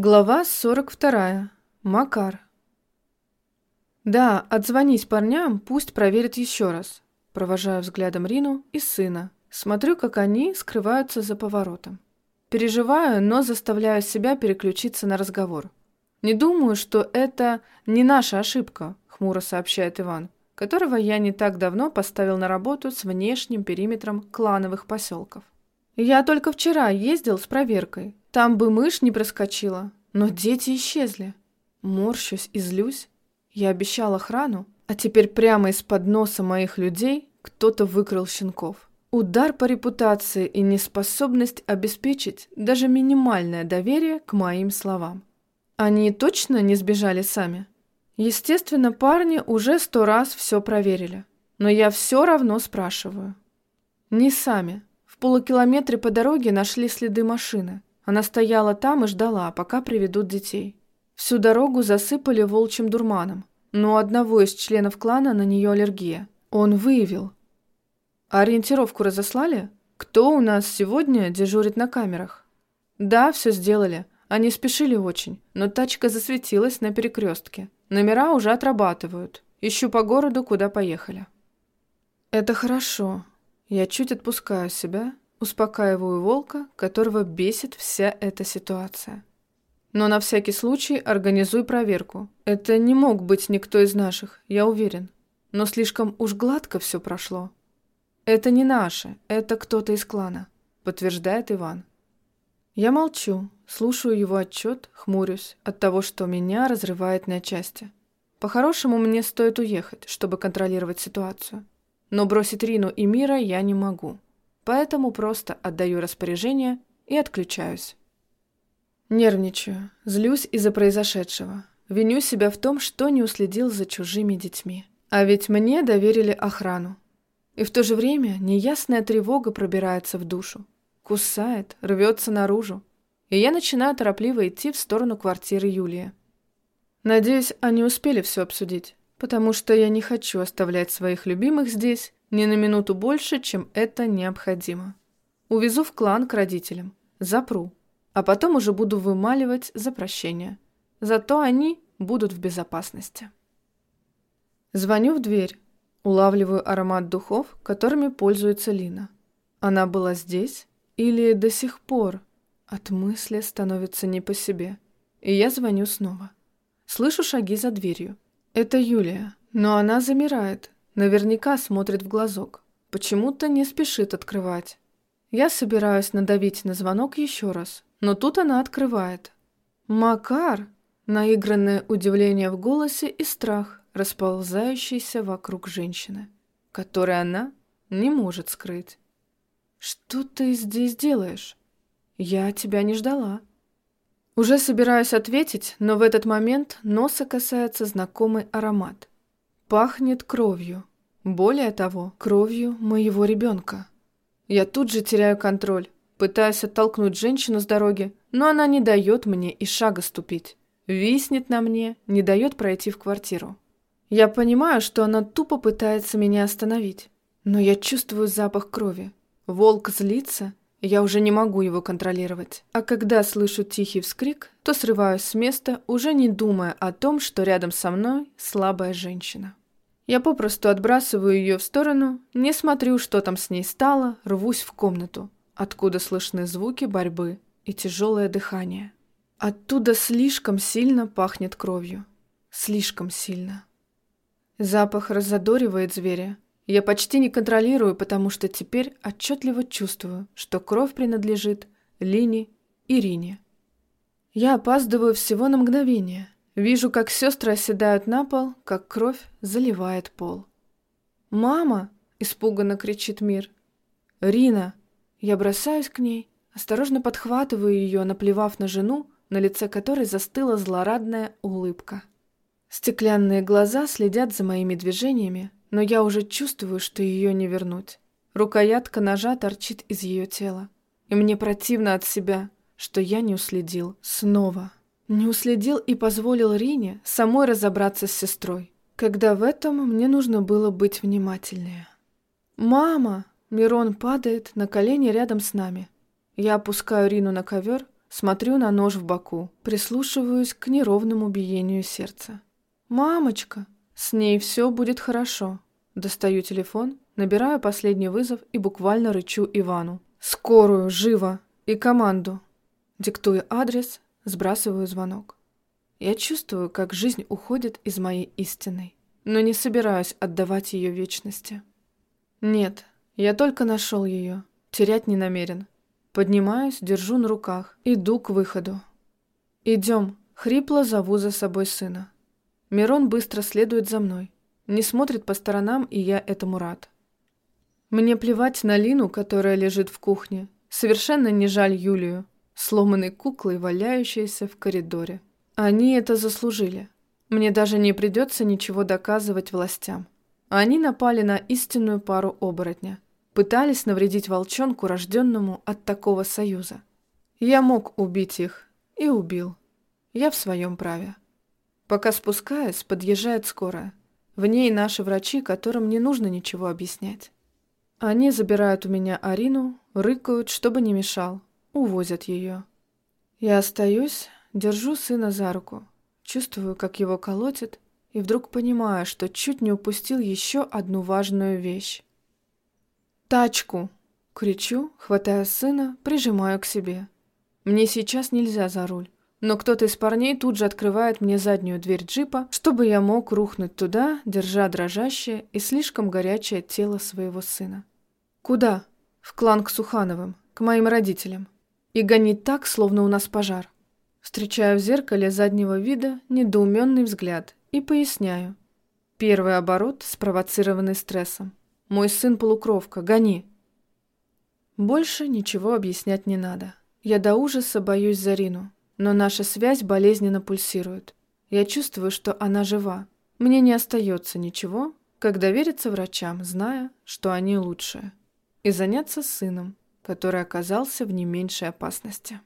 Глава 42. Макар. «Да, отзвонись парням, пусть проверят еще раз». Провожаю взглядом Рину и сына. Смотрю, как они скрываются за поворотом. Переживаю, но заставляю себя переключиться на разговор. «Не думаю, что это не наша ошибка», — хмуро сообщает Иван, которого я не так давно поставил на работу с внешним периметром клановых поселков. «Я только вчера ездил с проверкой. Там бы мышь не проскочила, но дети исчезли. Морщусь и злюсь. Я обещал охрану, а теперь прямо из-под носа моих людей кто-то выкрал щенков. Удар по репутации и неспособность обеспечить даже минимальное доверие к моим словам. Они точно не сбежали сами? Естественно, парни уже сто раз все проверили. Но я все равно спрашиваю. Не сами. В полукилометре по дороге нашли следы машины. Она стояла там и ждала, пока приведут детей. Всю дорогу засыпали волчьим дурманом, но у одного из членов клана на нее аллергия. Он выявил. ориентировку разослали? Кто у нас сегодня дежурит на камерах? Да, все сделали. Они спешили очень, но тачка засветилась на перекрестке. Номера уже отрабатывают. Ищу по городу, куда поехали. Это хорошо. Я чуть отпускаю себя, Успокаиваю волка, которого бесит вся эта ситуация. Но на всякий случай организуй проверку. Это не мог быть никто из наших, я уверен. Но слишком уж гладко все прошло. Это не наше, это кто-то из клана, подтверждает Иван. Я молчу, слушаю его отчет, хмурюсь от того, что меня разрывает на части. По-хорошему, мне стоит уехать, чтобы контролировать ситуацию. Но бросить Рину и Мира я не могу поэтому просто отдаю распоряжение и отключаюсь. Нервничаю, злюсь из-за произошедшего. Виню себя в том, что не уследил за чужими детьми. А ведь мне доверили охрану. И в то же время неясная тревога пробирается в душу. Кусает, рвется наружу. И я начинаю торопливо идти в сторону квартиры Юлии. Надеюсь, они успели все обсудить, потому что я не хочу оставлять своих любимых здесь ни на минуту больше, чем это необходимо. Увезу в клан к родителям, запру, а потом уже буду вымаливать за прощение. Зато они будут в безопасности. Звоню в дверь, улавливаю аромат духов, которыми пользуется Лина. Она была здесь или до сих пор? От мысли становится не по себе. И я звоню снова. Слышу шаги за дверью. Это Юлия, но она замирает, Наверняка смотрит в глазок. Почему-то не спешит открывать. Я собираюсь надавить на звонок еще раз, но тут она открывает. «Макар!» Наигранное удивление в голосе и страх, расползающийся вокруг женщины, который она не может скрыть. «Что ты здесь делаешь? Я тебя не ждала». Уже собираюсь ответить, но в этот момент носа касается знакомый аромат. Пахнет кровью. Более того, кровью моего ребенка. Я тут же теряю контроль, пытаюсь оттолкнуть женщину с дороги, но она не дает мне и шага ступить. Виснет на мне, не дает пройти в квартиру. Я понимаю, что она тупо пытается меня остановить, но я чувствую запах крови. Волк злится, я уже не могу его контролировать. А когда слышу тихий вскрик, то срываюсь с места, уже не думая о том, что рядом со мной слабая женщина. Я попросту отбрасываю ее в сторону, не смотрю, что там с ней стало, рвусь в комнату, откуда слышны звуки борьбы и тяжелое дыхание. Оттуда слишком сильно пахнет кровью. Слишком сильно. Запах разодоривает зверя. Я почти не контролирую, потому что теперь отчетливо чувствую, что кровь принадлежит Лине и Рине. Я опаздываю всего на мгновение – Вижу, как сестры оседают на пол, как кровь заливает пол. «Мама!» – испуганно кричит Мир. «Рина!» Я бросаюсь к ней, осторожно подхватываю ее, наплевав на жену, на лице которой застыла злорадная улыбка. Стеклянные глаза следят за моими движениями, но я уже чувствую, что ее не вернуть. Рукоятка ножа торчит из ее тела. И мне противно от себя, что я не уследил снова. Не уследил и позволил Рине самой разобраться с сестрой, когда в этом мне нужно было быть внимательнее. «Мама!» Мирон падает на колени рядом с нами. Я опускаю Рину на ковер, смотрю на нож в боку, прислушиваюсь к неровному биению сердца. «Мамочка, с ней все будет хорошо». Достаю телефон, набираю последний вызов и буквально рычу Ивану. «Скорую, живо! И команду!» Диктую адрес, сбрасываю звонок. Я чувствую, как жизнь уходит из моей истины, но не собираюсь отдавать ее вечности. Нет, я только нашел ее, терять не намерен. Поднимаюсь, держу на руках, иду к выходу. «Идем», — хрипло зову за собой сына. Мирон быстро следует за мной, не смотрит по сторонам, и я этому рад. Мне плевать на Лину, которая лежит в кухне. Совершенно не жаль Юлию, сломанной куклой, валяющейся в коридоре. Они это заслужили. Мне даже не придется ничего доказывать властям. Они напали на истинную пару оборотня. Пытались навредить волчонку, рожденному от такого союза. Я мог убить их. И убил. Я в своем праве. Пока спускаюсь, подъезжает скорая. В ней наши врачи, которым не нужно ничего объяснять. Они забирают у меня Арину, рыкают, чтобы не мешал, увозят ее. Я остаюсь, Держу сына за руку, чувствую, как его колотит, и вдруг понимаю, что чуть не упустил еще одну важную вещь. «Тачку!» — кричу, хватая сына, прижимаю к себе. Мне сейчас нельзя за руль, но кто-то из парней тут же открывает мне заднюю дверь джипа, чтобы я мог рухнуть туда, держа дрожащее и слишком горячее тело своего сына. «Куда?» «В клан к Сухановым, к моим родителям. И гонить так, словно у нас пожар». Встречаю в зеркале заднего вида недоуменный взгляд и поясняю. Первый оборот, спровоцированный стрессом. Мой сын полукровка, гони. Больше ничего объяснять не надо. Я до ужаса боюсь Зарину, но наша связь болезненно пульсирует. Я чувствую, что она жива. Мне не остается ничего, как довериться врачам, зная, что они лучшие, и заняться сыном, который оказался в не меньшей опасности.